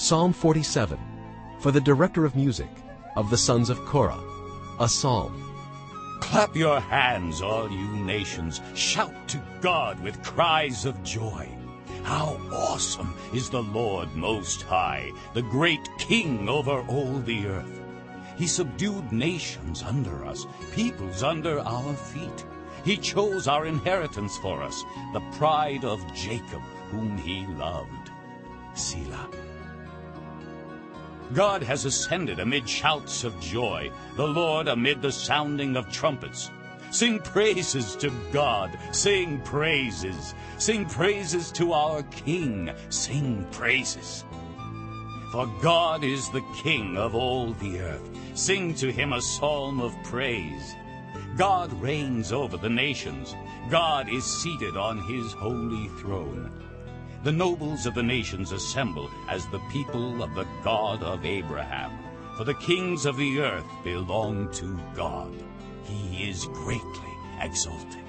Psalm 47, for the director of music, of the sons of Korah, a psalm. Clap your hands, all you nations. Shout to God with cries of joy. How awesome is the Lord Most High, the great King over all the earth. He subdued nations under us, peoples under our feet. He chose our inheritance for us, the pride of Jacob, whom he loved. Selah. God has ascended amid shouts of joy, the Lord amid the sounding of trumpets. Sing praises to God, sing praises, sing praises to our King, sing praises. For God is the King of all the earth. Sing to him a psalm of praise. God reigns over the nations. God is seated on his holy throne. The nobles of the nations assemble as the people of the God of Abraham. For the kings of the earth belong to God. He is greatly exalted.